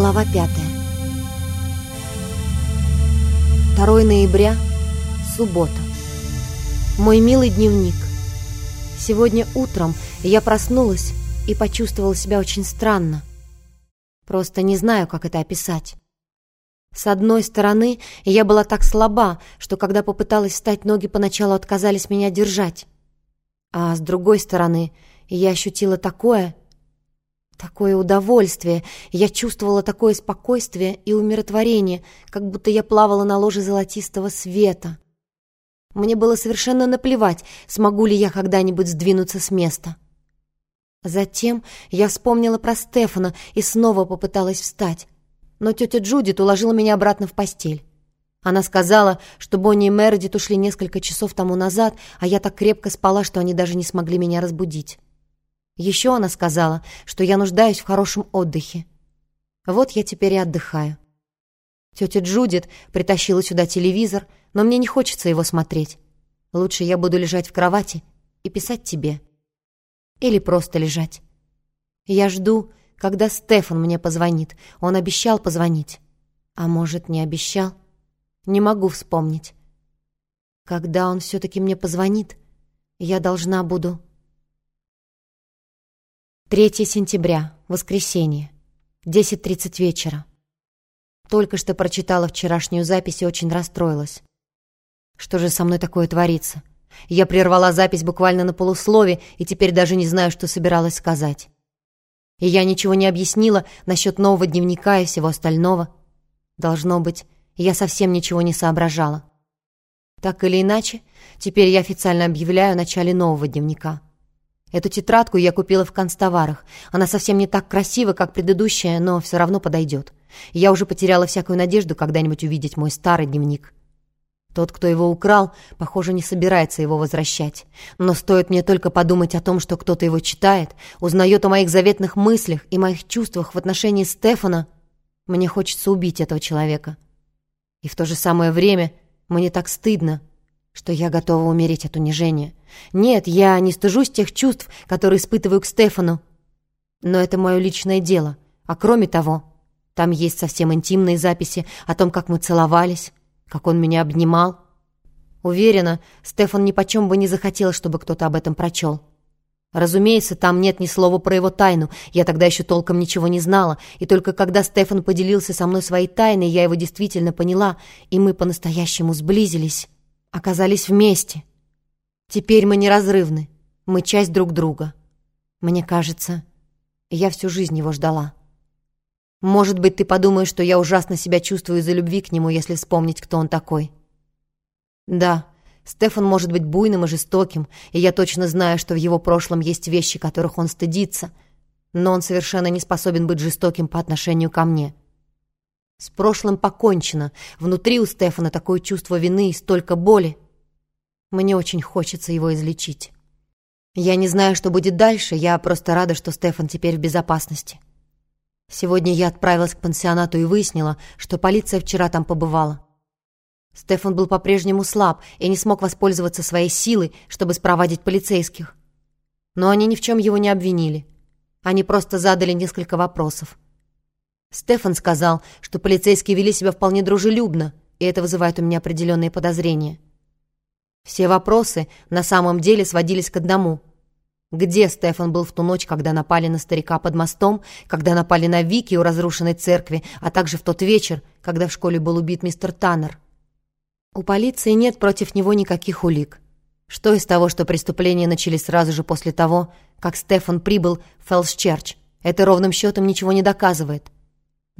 Глава пятая. 2 ноября, суббота. Мой милый дневник. Сегодня утром я проснулась и почувствовала себя очень странно. Просто не знаю, как это описать. С одной стороны, я была так слаба, что когда попыталась встать, ноги поначалу отказались меня держать. А с другой стороны, я ощутила такое, такое удовольствие, я чувствовала такое спокойствие и умиротворение, как будто я плавала на ложе золотистого света. Мне было совершенно наплевать, смогу ли я когда-нибудь сдвинуться с места. Затем я вспомнила про Стефана и снова попыталась встать но тетя Джудит уложила меня обратно в постель. Она сказала, что Бонни и Мередит ушли несколько часов тому назад, а я так крепко спала, что они даже не смогли меня разбудить. Еще она сказала, что я нуждаюсь в хорошем отдыхе. Вот я теперь и отдыхаю. Тетя Джудит притащила сюда телевизор, но мне не хочется его смотреть. Лучше я буду лежать в кровати и писать тебе. Или просто лежать. Я жду, когда Стефан мне позвонит. Он обещал позвонить. А может, не обещал? Не могу вспомнить. Когда он все-таки мне позвонит, я должна буду... 3 сентября, воскресенье, 10.30 вечера. Только что прочитала вчерашнюю запись и очень расстроилась. Что же со мной такое творится? Я прервала запись буквально на полуслове и теперь даже не знаю, что собиралась сказать. И я ничего не объяснила насчет нового дневника и всего остального. Должно быть, я совсем ничего не соображала. Так или иначе, теперь я официально объявляю о начале нового дневника. Эту тетрадку я купила в констоварах. Она совсем не так красива, как предыдущая, но все равно подойдет. Я уже потеряла всякую надежду когда-нибудь увидеть мой старый дневник. Тот, кто его украл, похоже, не собирается его возвращать. Но стоит мне только подумать о том, что кто-то его читает, узнает о моих заветных мыслях и моих чувствах в отношении Стефана, мне хочется убить этого человека. И в то же самое время мне так стыдно, что я готова умереть от унижения. Нет, я не стыжусь тех чувств, которые испытываю к Стефану. Но это мое личное дело. А кроме того, там есть совсем интимные записи о том, как мы целовались, как он меня обнимал. Уверена, Стефан ни почем бы не захотел, чтобы кто-то об этом прочел. Разумеется, там нет ни слова про его тайну. Я тогда еще толком ничего не знала, и только когда Стефан поделился со мной своей тайной, я его действительно поняла, и мы по-настоящему сблизились, оказались вместе. Теперь мы неразрывны, мы часть друг друга. Мне кажется, я всю жизнь его ждала. Может быть, ты подумаешь, что я ужасно себя чувствую из-за любви к нему, если вспомнить, кто он такой. Да, Стефан может быть буйным и жестоким, и я точно знаю, что в его прошлом есть вещи, которых он стыдится, но он совершенно не способен быть жестоким по отношению ко мне. С прошлым покончено. Внутри у Стефана такое чувство вины и столько боли. Мне очень хочется его излечить. Я не знаю, что будет дальше, я просто рада, что Стефан теперь в безопасности. Сегодня я отправилась к пансионату и выяснила, что полиция вчера там побывала. Стефан был по-прежнему слаб и не смог воспользоваться своей силой, чтобы спровадить полицейских. Но они ни в чем его не обвинили. Они просто задали несколько вопросов. Стефан сказал, что полицейские вели себя вполне дружелюбно, и это вызывает у меня определенные подозрения. Все вопросы на самом деле сводились к одному — где Стефан был в ту ночь, когда напали на старика под мостом, когда напали на Вики у разрушенной церкви, а также в тот вечер, когда в школе был убит мистер Таннер? У полиции нет против него никаких улик. Что из того, что преступления начались сразу же после того, как Стефан прибыл в Фелсчерч? Это ровным счетом ничего не доказывает.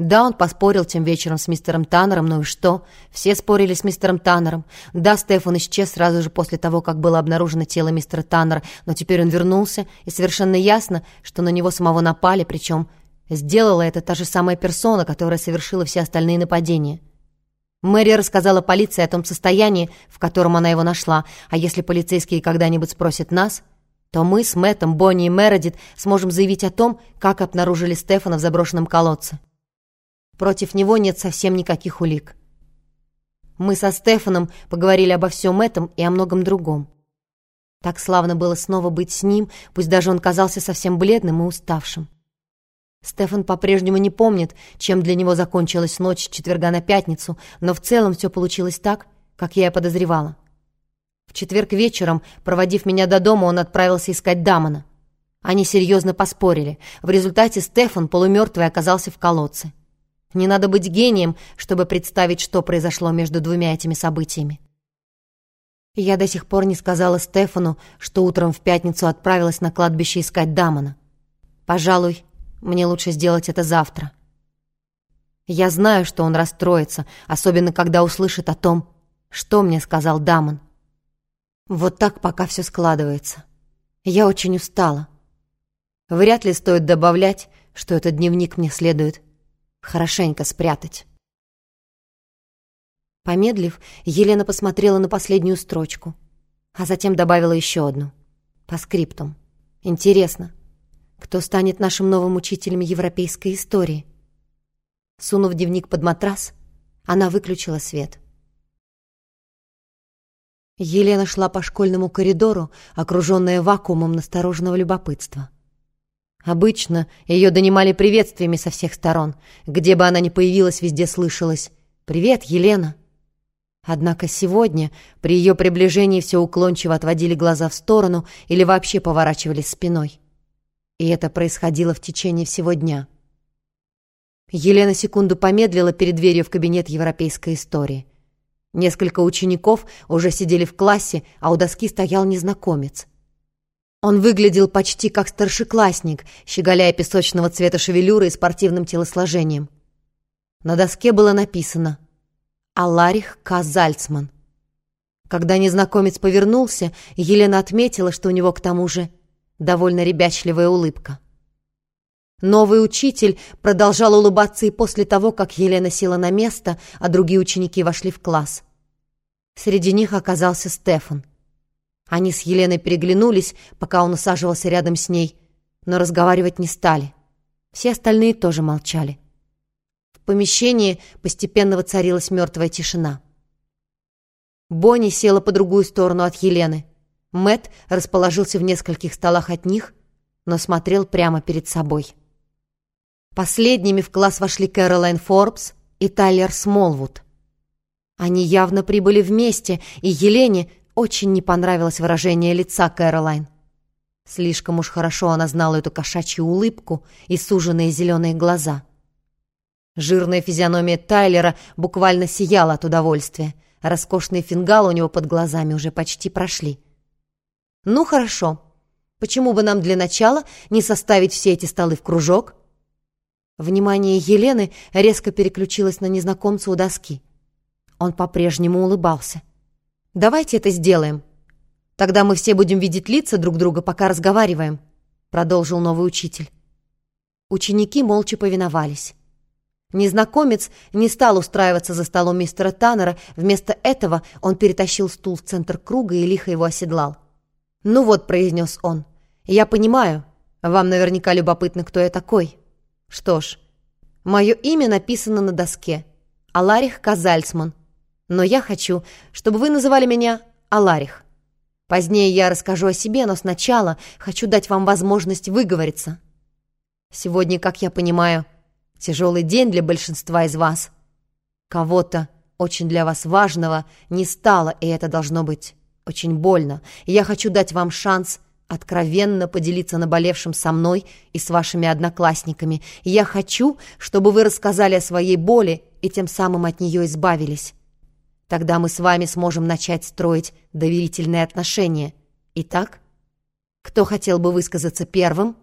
Да, он поспорил тем вечером с мистером Таннером, ну и что? Все спорили с мистером Таннером. Да, Стефан исчез сразу же после того, как было обнаружено тело мистера Таннера, но теперь он вернулся, и совершенно ясно, что на него самого напали, причем сделала это та же самая персона, которая совершила все остальные нападения. Мэри рассказала полиции о том состоянии, в котором она его нашла, а если полицейские когда-нибудь спросят нас, то мы с Мэттом, Бонни и Мередит сможем заявить о том, как обнаружили Стефана в заброшенном колодце. Против него нет совсем никаких улик. Мы со Стефаном поговорили обо всем этом и о многом другом. Так славно было снова быть с ним, пусть даже он казался совсем бледным и уставшим. Стефан по-прежнему не помнит, чем для него закончилась ночь четверга на пятницу, но в целом все получилось так, как я и подозревала. В четверг вечером, проводив меня до дома, он отправился искать Дамона. Они серьезно поспорили. В результате Стефан, полумертвый, оказался в колодце. Не надо быть гением, чтобы представить, что произошло между двумя этими событиями. Я до сих пор не сказала Стефану, что утром в пятницу отправилась на кладбище искать Дамона. Пожалуй, мне лучше сделать это завтра. Я знаю, что он расстроится, особенно когда услышит о том, что мне сказал Дамон. Вот так пока все складывается. Я очень устала. Вряд ли стоит добавлять, что этот дневник мне следует хорошенько спрятать. Помедлив, Елена посмотрела на последнюю строчку, а затем добавила еще одну. По скриптум. Интересно, кто станет нашим новым учителем европейской истории? Сунув дневник под матрас, она выключила свет. Елена шла по школьному коридору, окруженная вакуумом настороженного любопытства. Обычно ее донимали приветствиями со всех сторон. Где бы она ни появилась, везде слышалось «Привет, Елена!». Однако сегодня при ее приближении все уклончиво отводили глаза в сторону или вообще поворачивались спиной. И это происходило в течение всего дня. Елена секунду помедлила перед дверью в кабинет европейской истории. Несколько учеников уже сидели в классе, а у доски стоял незнакомец. Он выглядел почти как старшеклассник, щеголяя песочного цвета шевелюры и спортивным телосложением. На доске было написано «Аларих К. Зальцман». Когда незнакомец повернулся, Елена отметила, что у него к тому же довольно ребячливая улыбка. Новый учитель продолжал улыбаться и после того, как Елена села на место, а другие ученики вошли в класс. Среди них оказался Стефан. Они с Еленой переглянулись, пока он усаживался рядом с ней, но разговаривать не стали. Все остальные тоже молчали. В помещении постепенно воцарилась мертвая тишина. Бонни села по другую сторону от Елены. Мэт расположился в нескольких столах от них, но смотрел прямо перед собой. Последними в класс вошли Кэролайн Форбс и Тайлер Смолвуд. Они явно прибыли вместе, и Елене очень не понравилось выражение лица Кэролайн. Слишком уж хорошо она знала эту кошачью улыбку и суженные зеленые глаза. Жирная физиономия Тайлера буквально сияла от удовольствия. Роскошные фингалы у него под глазами уже почти прошли. «Ну, хорошо. Почему бы нам для начала не составить все эти столы в кружок?» Внимание Елены резко переключилось на незнакомца у доски. Он по-прежнему улыбался. «Давайте это сделаем. Тогда мы все будем видеть лица друг друга, пока разговариваем», продолжил новый учитель. Ученики молча повиновались. Незнакомец не стал устраиваться за столом мистера Таннера, вместо этого он перетащил стул в центр круга и лихо его оседлал. «Ну вот», — произнес он, — «я понимаю, вам наверняка любопытно, кто я такой. Что ж, мое имя написано на доске. Аларих Казальцман. Но я хочу, чтобы вы называли меня Аларих. Позднее я расскажу о себе, но сначала хочу дать вам возможность выговориться. Сегодня, как я понимаю, тяжелый день для большинства из вас. Кого-то очень для вас важного не стало, и это должно быть очень больно, я хочу дать вам шанс откровенно поделиться наболевшим со мной и с вашими одноклассниками. И я хочу, чтобы вы рассказали о своей боли и тем самым от нее избавились. Тогда мы с вами сможем начать строить доверительные отношения. Итак, кто хотел бы высказаться первым?»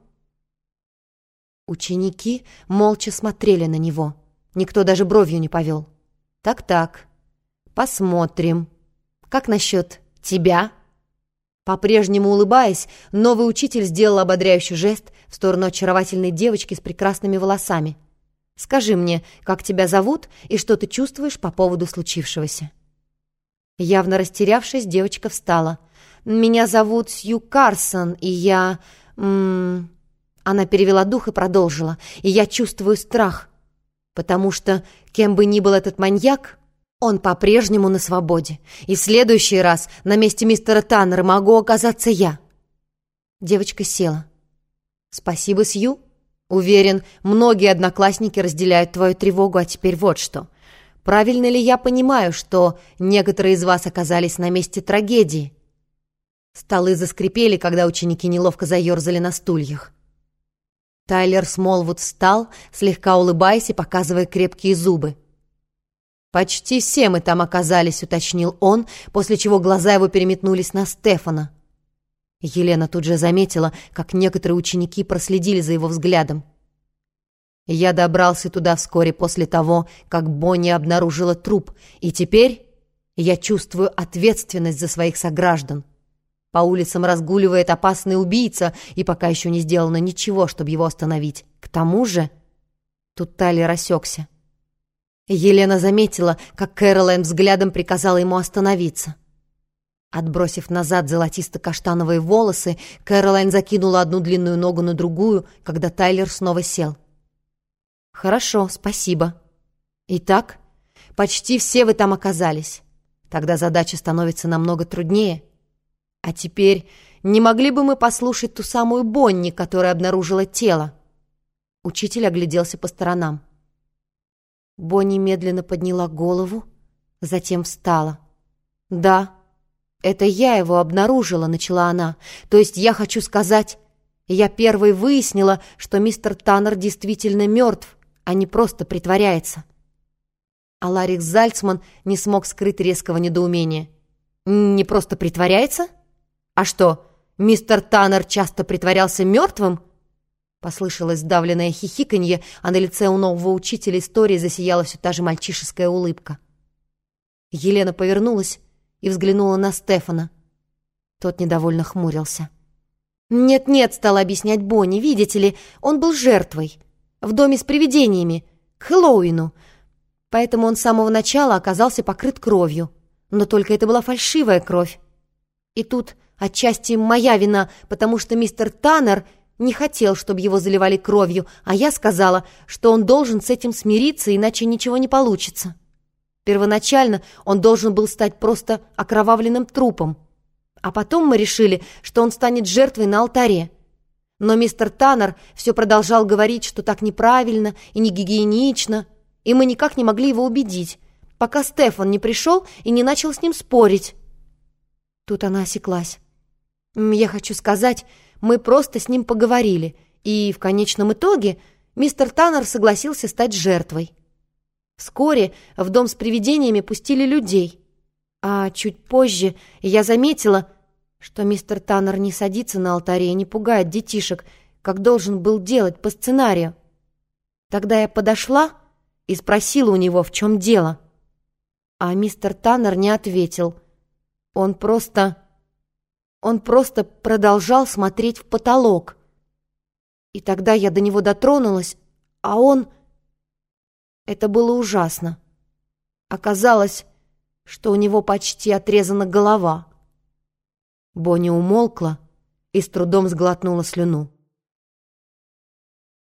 Ученики молча смотрели на него. Никто даже бровью не повел. «Так-так, посмотрим. Как насчет тебя?» По-прежнему улыбаясь, новый учитель сделал ободряющий жест в сторону очаровательной девочки с прекрасными волосами. «Скажи мне, как тебя зовут и что ты чувствуешь по поводу случившегося?» Явно растерявшись, девочка встала. «Меня зовут Сью Карсон, и я...» м -м Она перевела дух и продолжила. «И я чувствую страх, потому что, кем бы ни был этот маньяк, он по-прежнему на свободе, и в следующий раз на месте мистера Таннера могу оказаться я. Девочка села. «Спасибо, Сью. Уверен, многие одноклассники разделяют твою тревогу, а теперь вот что. Правильно ли я понимаю, что некоторые из вас оказались на месте трагедии? Столы заскрипели, когда ученики неловко заерзали на стульях. Тайлер Смолвуд встал, слегка улыбаясь и показывая крепкие зубы. «Почти все мы там оказались», — уточнил он, после чего глаза его переметнулись на Стефана. Елена тут же заметила, как некоторые ученики проследили за его взглядом. Я добрался туда вскоре после того, как Бонни обнаружила труп, и теперь я чувствую ответственность за своих сограждан. По улицам разгуливает опасный убийца, и пока еще не сделано ничего, чтобы его остановить. К тому же... Тут Тайлер рассекся. Елена заметила, как Кэролайн взглядом приказала ему остановиться. Отбросив назад золотисто-каштановые волосы, Кэролайн закинула одну длинную ногу на другую, когда Тайлер снова сел. «Хорошо, спасибо. Итак, почти все вы там оказались. Тогда задача становится намного труднее. А теперь не могли бы мы послушать ту самую Бонни, которая обнаружила тело?» Учитель огляделся по сторонам. Бонни медленно подняла голову, затем встала. «Да, это я его обнаружила», — начала она. «То есть я хочу сказать, я первой выяснила, что мистер Таннер действительно мертв, а не просто притворяется». А Ларик Зальцман не смог скрыть резкого недоумения. «Не просто притворяется? А что, мистер Таннер часто притворялся мертвым?» Послышалось сдавленное хихиканье, а на лице у нового учителя истории засияла все та же мальчишеская улыбка. Елена повернулась и взглянула на Стефана. Тот недовольно хмурился. «Нет-нет», — стала объяснять Бонни, — «видите ли, он был жертвой. В доме с привидениями, к Хэллоуину. Поэтому он с самого начала оказался покрыт кровью. Но только это была фальшивая кровь. И тут отчасти моя вина, потому что мистер Таннер не хотел, чтобы его заливали кровью, а я сказала, что он должен с этим смириться, иначе ничего не получится. Первоначально он должен был стать просто окровавленным трупом. А потом мы решили, что он станет жертвой на алтаре. Но мистер Таннер все продолжал говорить, что так неправильно и не гигиенично, и мы никак не могли его убедить, пока Стефан не пришел и не начал с ним спорить. Тут она осеклась. «Я хочу сказать, мы просто с ним поговорили, и в конечном итоге мистер Таннер согласился стать жертвой. Вскоре в дом с привидениями пустили людей, а чуть позже я заметила, что мистер Таннер не садится на алтаре и не пугает детишек, как должен был делать по сценарию. Тогда я подошла и спросила у него, в чем дело. А мистер Таннер не ответил. Он просто он просто продолжал смотреть в потолок. И тогда я до него дотронулась, а он... Это было ужасно. Оказалось, что у него почти отрезана голова. Бонни умолкла и с трудом сглотнула слюну.